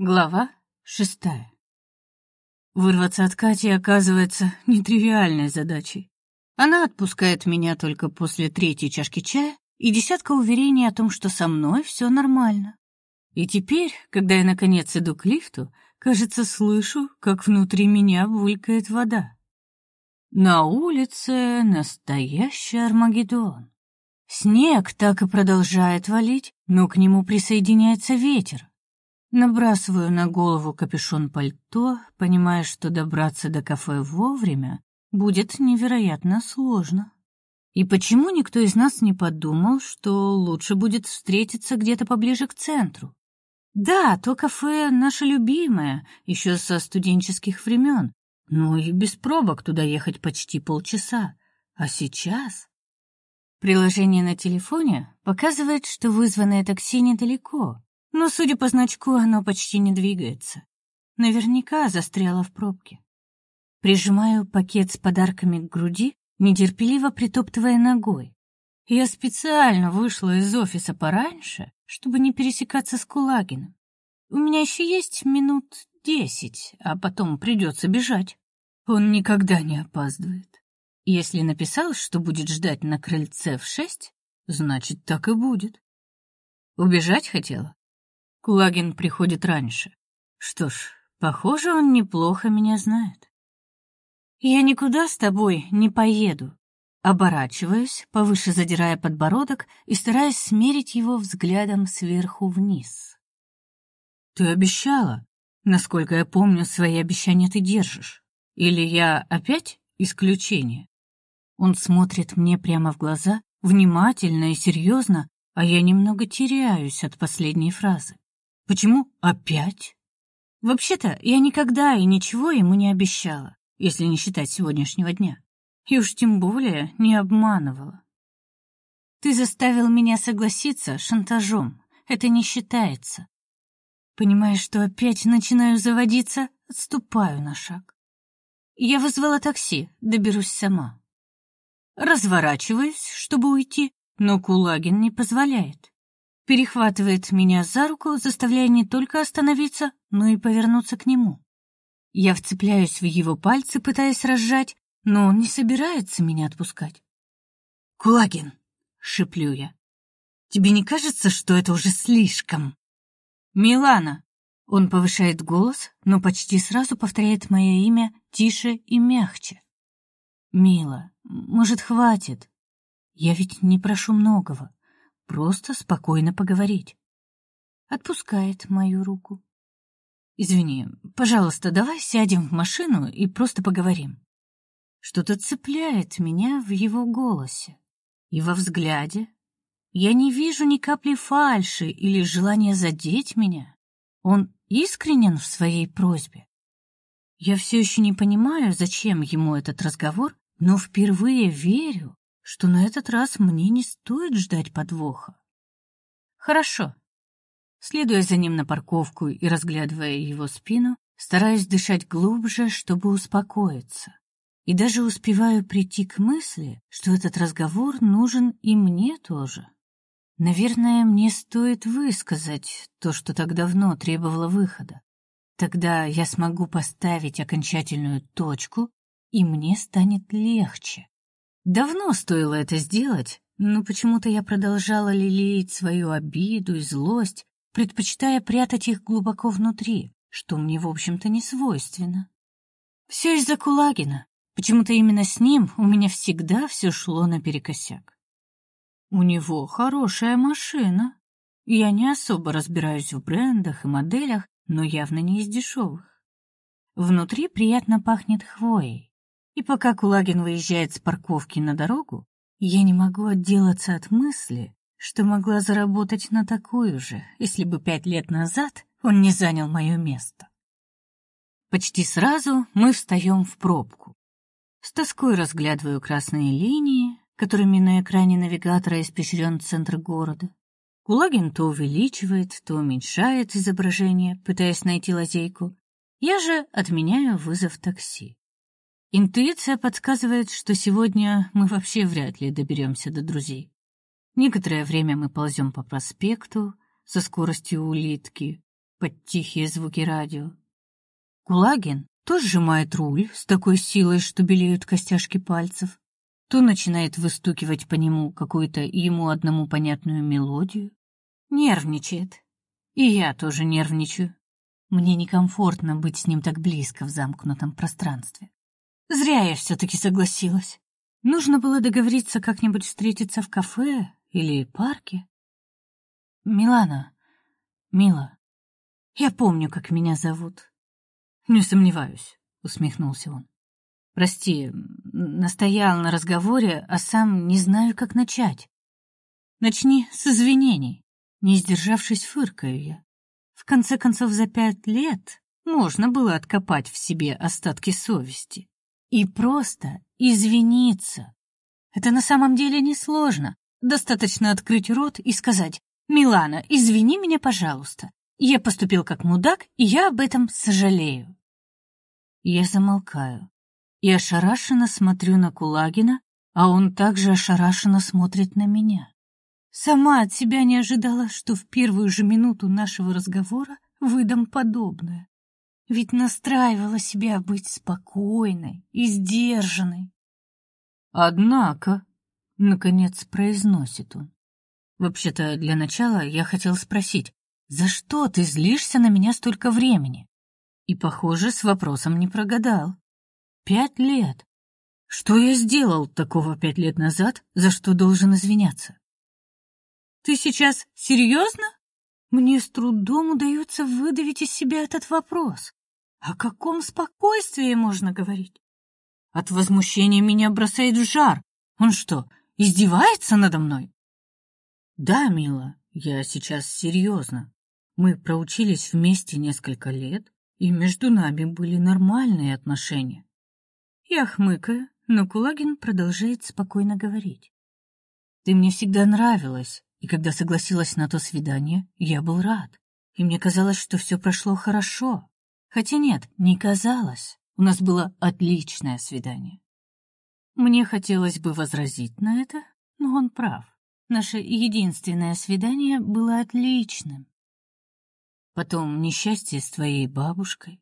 Глава шестая. Вырваться от Кати оказывается нетривиальной задачей. Она отпускает меня только после третьей чашки чая и десятка уверений о том, что со мной все нормально. И теперь, когда я наконец иду к лифту, кажется, слышу, как внутри меня булькает вода. На улице настоящий Армагеддон. Снег так и продолжает валить, но к нему присоединяется ветер. Набрасываю на голову капюшон пальто, понимая, что добраться до кафе вовремя будет невероятно сложно. И почему никто из нас не подумал, что лучше будет встретиться где-то поближе к центру? Да, то кафе наше любимое, еще со студенческих времен, но и без пробок туда ехать почти полчаса. А сейчас приложение на телефоне показывает, что вызванное такси недалеко, но, судя по значку, оно почти не двигается. Наверняка застряло в пробке. Прижимаю пакет с подарками к груди, нетерпеливо притоптывая ногой. Я специально вышла из офиса пораньше, чтобы не пересекаться с Кулагиным. У меня еще есть минут десять, а потом придется бежать. Он никогда не опаздывает. Если написал, что будет ждать на крыльце в шесть, значит, так и будет. Убежать хотела? Кулагин приходит раньше. Что ж, похоже, он неплохо меня знает. Я никуда с тобой не поеду. Оборачиваюсь, повыше задирая подбородок и стараясь смерить его взглядом сверху вниз. Ты обещала. Насколько я помню, свои обещания ты держишь. Или я опять исключение? Он смотрит мне прямо в глаза, внимательно и серьезно, а я немного теряюсь от последней фразы. Почему опять? Вообще-то, я никогда и ничего ему не обещала, если не считать сегодняшнего дня. И уж тем более не обманывала. Ты заставил меня согласиться шантажом. Это не считается. Понимая, что опять начинаю заводиться, отступаю на шаг. Я вызвала такси, доберусь сама. Разворачиваюсь, чтобы уйти, но Кулагин не позволяет перехватывает меня за руку, заставляя не только остановиться, но и повернуться к нему. Я вцепляюсь в его пальцы, пытаясь разжать, но он не собирается меня отпускать. «Кулагин!» — шеплю я. «Тебе не кажется, что это уже слишком?» «Милана!» Он повышает голос, но почти сразу повторяет мое имя тише и мягче. «Мила, может, хватит? Я ведь не прошу многого. Просто спокойно поговорить. Отпускает мою руку. Извини, пожалуйста, давай сядем в машину и просто поговорим. Что-то цепляет меня в его голосе и во взгляде. Я не вижу ни капли фальши или желания задеть меня. Он искренен в своей просьбе. Я все еще не понимаю, зачем ему этот разговор, но впервые верю, что на этот раз мне не стоит ждать подвоха. Хорошо. Следуя за ним на парковку и разглядывая его спину, стараюсь дышать глубже, чтобы успокоиться. И даже успеваю прийти к мысли, что этот разговор нужен и мне тоже. Наверное, мне стоит высказать то, что так давно требовало выхода. Тогда я смогу поставить окончательную точку, и мне станет легче. Давно стоило это сделать, но почему-то я продолжала лелеять свою обиду и злость, предпочитая прятать их глубоко внутри, что мне, в общем-то, не свойственно. Все из-за Кулагина. Почему-то именно с ним у меня всегда все шло наперекосяк. У него хорошая машина. Я не особо разбираюсь в брендах и моделях, но явно не из дешевых. Внутри приятно пахнет хвоей. И пока Кулагин выезжает с парковки на дорогу, я не могу отделаться от мысли, что могла заработать на такую же, если бы пять лет назад он не занял мое место. Почти сразу мы встаем в пробку. С тоской разглядываю красные линии, которыми на экране навигатора испещрен центр города. Кулагин то увеличивает, то уменьшает изображение, пытаясь найти лазейку. Я же отменяю вызов такси. Интуиция подсказывает, что сегодня мы вообще вряд ли доберемся до друзей. Некоторое время мы ползем по проспекту со скоростью улитки, под тихие звуки радио. Кулагин то сжимает руль с такой силой, что белеют костяшки пальцев, то начинает выстукивать по нему какую-то ему одному понятную мелодию. Нервничает. И я тоже нервничаю. Мне некомфортно быть с ним так близко в замкнутом пространстве. Зря я все-таки согласилась. Нужно было договориться как-нибудь встретиться в кафе или парке. Милана, Мила, я помню, как меня зовут. Не сомневаюсь, усмехнулся он. Прости, настоял на разговоре, а сам не знаю, как начать. Начни с извинений. Не сдержавшись, фыркаю я. В конце концов, за пять лет можно было откопать в себе остатки совести. И просто извиниться. Это на самом деле несложно. Достаточно открыть рот и сказать «Милана, извини меня, пожалуйста. Я поступил как мудак, и я об этом сожалею». Я замолкаю и ошарашенно смотрю на Кулагина, а он также ошарашенно смотрит на меня. Сама от себя не ожидала, что в первую же минуту нашего разговора выдам подобное. Ведь настраивала себя быть спокойной и сдержанной. Однако, наконец произносит он. Вообще-то, для начала я хотел спросить, за что ты злишься на меня столько времени? И, похоже, с вопросом не прогадал. Пять лет. Что я сделал такого пять лет назад, за что должен извиняться? Ты сейчас серьезно? Мне с трудом удается выдавить из себя этот вопрос. О каком спокойствии можно говорить? От возмущения меня бросает в жар. Он что, издевается надо мной? Да, мила, я сейчас серьезно. Мы проучились вместе несколько лет, и между нами были нормальные отношения. Я хмыкаю, но Кулагин продолжает спокойно говорить. Ты мне всегда нравилась, и когда согласилась на то свидание, я был рад. И мне казалось, что все прошло хорошо. Хотя нет, не казалось. У нас было отличное свидание. Мне хотелось бы возразить на это, но он прав. Наше единственное свидание было отличным. Потом несчастье с твоей бабушкой.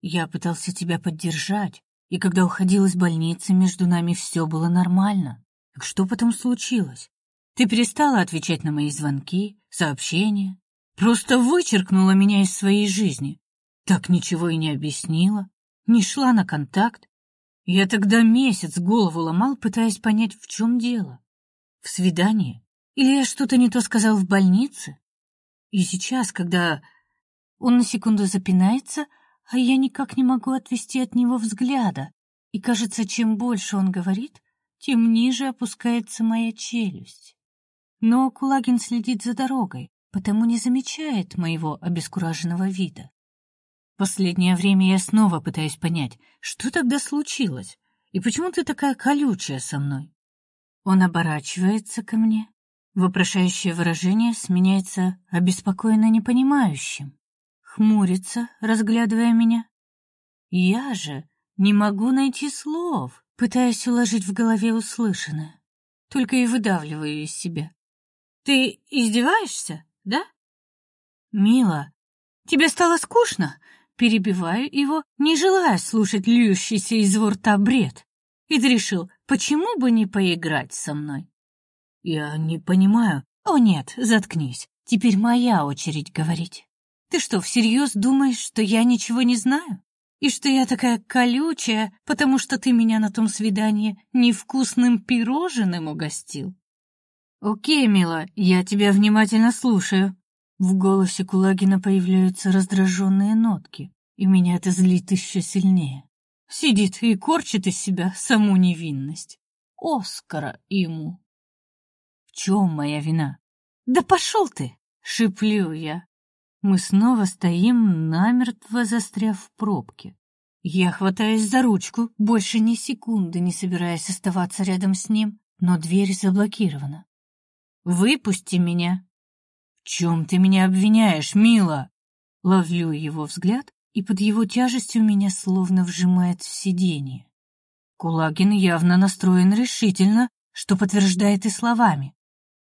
Я пытался тебя поддержать, и когда уходил из больницы, между нами все было нормально. Так что потом случилось? Ты перестала отвечать на мои звонки, сообщения, просто вычеркнула меня из своей жизни. Так ничего и не объяснила, не шла на контакт. Я тогда месяц голову ломал, пытаясь понять, в чем дело. В свидании? Или я что-то не то сказал в больнице? И сейчас, когда он на секунду запинается, а я никак не могу отвести от него взгляда, и кажется, чем больше он говорит, тем ниже опускается моя челюсть. Но Кулагин следит за дорогой, потому не замечает моего обескураженного вида. Последнее время я снова пытаюсь понять, что тогда случилось, и почему ты такая колючая со мной. Он оборачивается ко мне. Вопрошающее выражение сменяется обеспокоенно непонимающим хмурится, разглядывая меня. Я же не могу найти слов, пытаясь уложить в голове услышанное, только и выдавливаю из себя. Ты издеваешься, да? Мила, тебе стало скучно? Перебиваю его, не желая слушать льющийся из его рта бред. И решил, почему бы не поиграть со мной? Я не понимаю. О нет, заткнись. Теперь моя очередь говорить. Ты что, всерьез думаешь, что я ничего не знаю? И что я такая колючая, потому что ты меня на том свидании невкусным пирожным угостил? Окей, мила, я тебя внимательно слушаю. В голосе Кулагина появляются раздраженные нотки, и меня это злит еще сильнее. Сидит и корчит из себя саму невинность. Оскара ему. В чем моя вина? Да пошел ты, шиплю я, мы снова стоим, намертво застряв в пробке. Я хватаюсь за ручку, больше ни секунды не собираясь оставаться рядом с ним, но дверь заблокирована. «Выпусти меня!» «В чем ты меня обвиняешь, мила?» Ловлю его взгляд, и под его тяжестью меня словно вжимает в сиденье. Кулагин явно настроен решительно, что подтверждает и словами.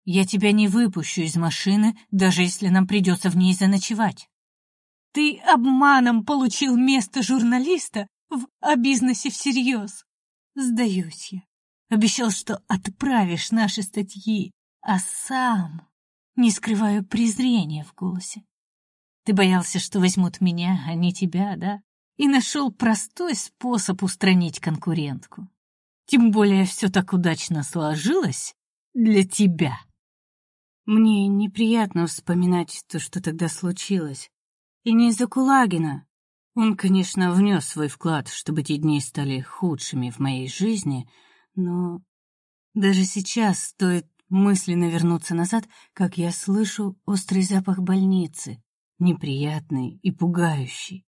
Я тебя не выпущу из машины, даже если нам придется в ней заночевать. Ты обманом получил место журналиста в «О бизнесе всерьез». Сдаюсь я. Обещал, что отправишь наши статьи, а сам не скрываю презрения в голосе. Ты боялся, что возьмут меня, а не тебя, да? И нашел простой способ устранить конкурентку. Тем более все так удачно сложилось для тебя. Мне неприятно вспоминать то, что тогда случилось. И не из-за Кулагина. Он, конечно, внес свой вклад, чтобы те дни стали худшими в моей жизни, но даже сейчас стоит мысленно вернуться назад, как я слышу острый запах больницы, неприятный и пугающий.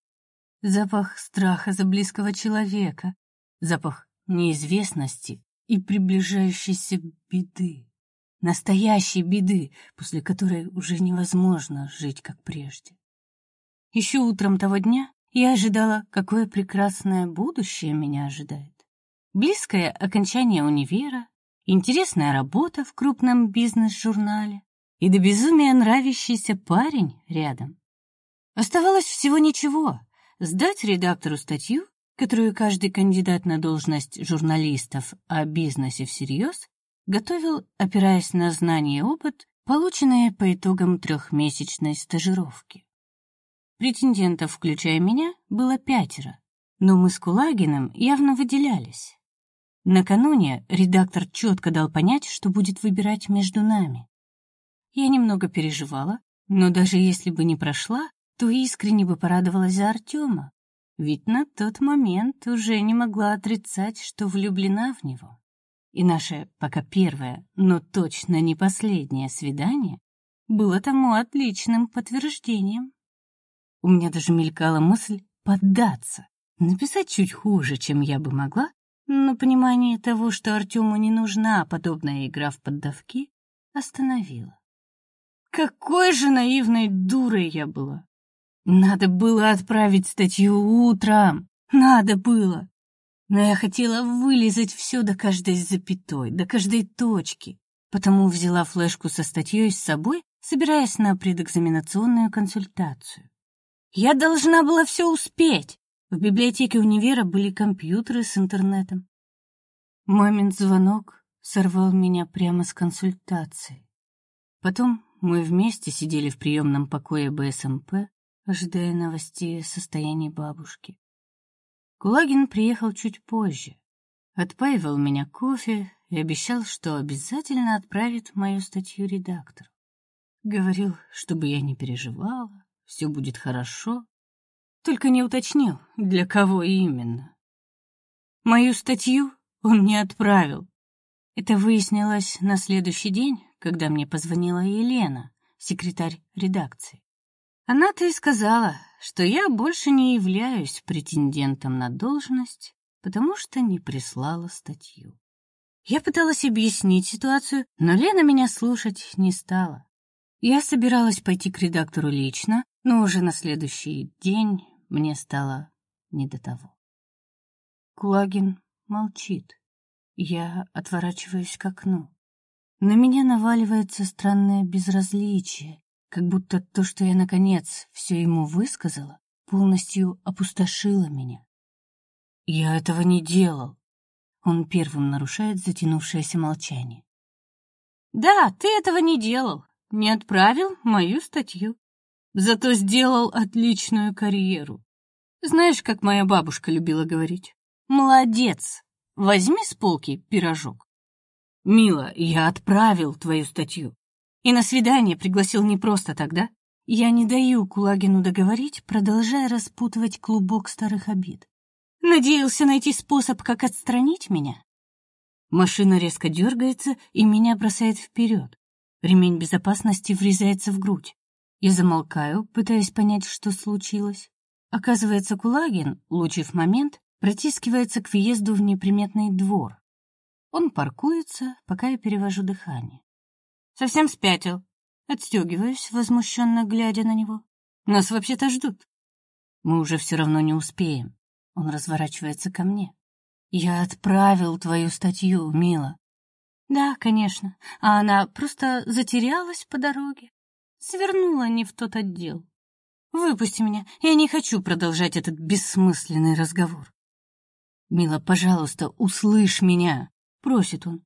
Запах страха за близкого человека, запах неизвестности и приближающейся беды. Настоящей беды, после которой уже невозможно жить как прежде. Еще утром того дня я ожидала, какое прекрасное будущее меня ожидает. Близкое окончание универа, интересная работа в крупном бизнес-журнале и до безумия нравящийся парень рядом. Оставалось всего ничего — сдать редактору статью, которую каждый кандидат на должность журналистов о бизнесе всерьез готовил, опираясь на знания и опыт, полученные по итогам трехмесячной стажировки. Претендентов, включая меня, было пятеро, но мы с Кулагиным явно выделялись. Накануне редактор четко дал понять, что будет выбирать между нами. Я немного переживала, но даже если бы не прошла, то искренне бы порадовалась за Артема, ведь на тот момент уже не могла отрицать, что влюблена в него. И наше пока первое, но точно не последнее свидание было тому отличным подтверждением. У меня даже мелькала мысль поддаться, написать чуть хуже, чем я бы могла, но понимание того, что Артему не нужна подобная игра в поддавки, остановило. Какой же наивной дурой я была! Надо было отправить статью утром, надо было. Но я хотела вылезать все до каждой запятой, до каждой точки, потому взяла флешку со статьей с собой, собираясь на предэкзаменационную консультацию. Я должна была все успеть. В библиотеке универа были компьютеры с интернетом. Мамин звонок сорвал меня прямо с консультации. Потом мы вместе сидели в приемном покое БСМП, ожидая новостей о состоянии бабушки. Кулагин приехал чуть позже, отпаивал меня кофе и обещал, что обязательно отправит мою статью редактору. Говорил, чтобы я не переживала, все будет хорошо, только не уточнил, для кого именно. Мою статью он не отправил. Это выяснилось на следующий день, когда мне позвонила Елена, секретарь редакции. Она-то и сказала, что я больше не являюсь претендентом на должность, потому что не прислала статью. Я пыталась объяснить ситуацию, но Лена меня слушать не стала. Я собиралась пойти к редактору лично, но уже на следующий день мне стало не до того. Кулагин молчит. Я отворачиваюсь к окну. На меня наваливается странное безразличие, как будто то, что я наконец все ему высказала, полностью опустошило меня. Я этого не делал. Он первым нарушает затянувшееся молчание. Да, ты этого не делал. Не отправил мою статью. Зато сделал отличную карьеру. Знаешь, как моя бабушка любила говорить? Молодец. Возьми с полки пирожок. Мила, я отправил твою статью. И на свидание пригласил не просто тогда. Я не даю Кулагину договорить, продолжая распутывать клубок старых обид. Надеялся найти способ, как отстранить меня. Машина резко дергается и меня бросает вперед. Ремень безопасности врезается в грудь. Я замолкаю, пытаясь понять, что случилось. Оказывается, Кулагин, улучив момент, протискивается к въезду в неприметный двор. Он паркуется, пока я перевожу дыхание. Совсем спятил. Отстегиваюсь, возмущенно глядя на него. Нас вообще-то ждут. Мы уже все равно не успеем. Он разворачивается ко мне. Я отправил твою статью, Мила. Да, конечно. А она просто затерялась по дороге. Свернула не в тот отдел. Выпусти меня. Я не хочу продолжать этот бессмысленный разговор. Мила, пожалуйста, услышь меня, просит он.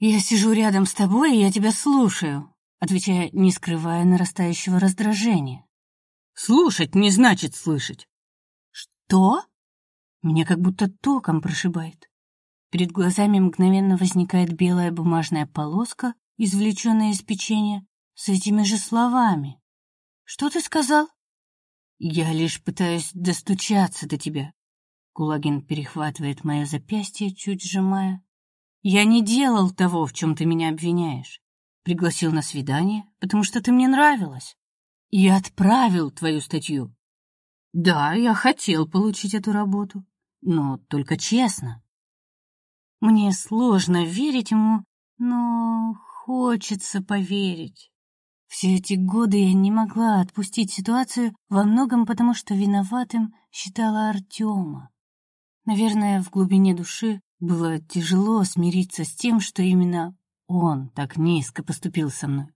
Я сижу рядом с тобой, и я тебя слушаю, отвечая, не скрывая нарастающего раздражения. Слушать не значит слышать. Что? Меня как будто током прошибает. Перед глазами мгновенно возникает белая бумажная полоска, извлеченная из печенья, с этими же словами. Что ты сказал? Я лишь пытаюсь достучаться до тебя. Кулагин перехватывает мое запястье, чуть сжимая. Я не делал того, в чем ты меня обвиняешь. Пригласил на свидание, потому что ты мне нравилась. И отправил твою статью. Да, я хотел получить эту работу, но только честно. Мне сложно верить ему, но хочется поверить. Все эти годы я не могла отпустить ситуацию во многом потому, что виноватым считала Артема. Наверное, в глубине души было тяжело смириться с тем, что именно он так низко поступил со мной.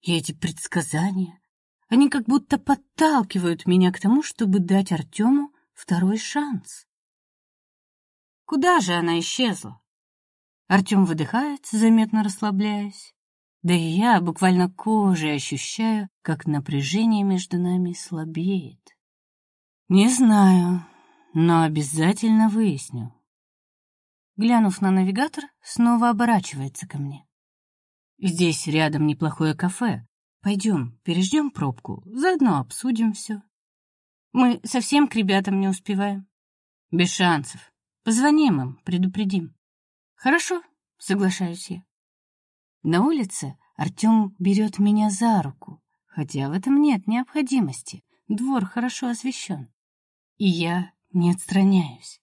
И эти предсказания, они как будто подталкивают меня к тому, чтобы дать Артему второй шанс. Куда же она исчезла? Артем выдыхает, заметно расслабляясь. Да и я буквально кожей ощущаю, как напряжение между нами слабеет. Не знаю, но обязательно выясню. Глянув на навигатор, снова оборачивается ко мне. Здесь рядом неплохое кафе. Пойдем, переждем пробку, заодно обсудим все. Мы совсем к ребятам не успеваем. Без шансов. Позвоним им, предупредим. Хорошо, соглашаюсь я. На улице Артем берет меня за руку, хотя в этом нет необходимости. Двор хорошо освещен. И я не отстраняюсь.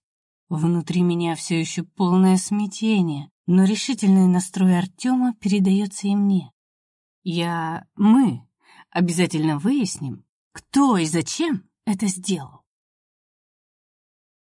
Внутри меня все еще полное смятение, но решительный настрой Артема передается и мне. Я, мы обязательно выясним, кто и зачем это сделал.